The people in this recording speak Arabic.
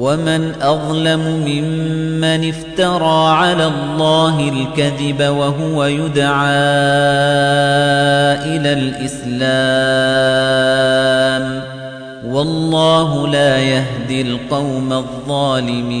وَمَنْ أَظْلَمُ مِمَّنِ افْتَرَىٰ عَلَى اللَّهِ الْكَذِبَ وَهُوَ يُدْعَىٰ إِلَى الْإِسْلَامِ ۚ وَاللَّهُ لَا يَهْدِي الْقَوْمَ الظَّالِمِينَ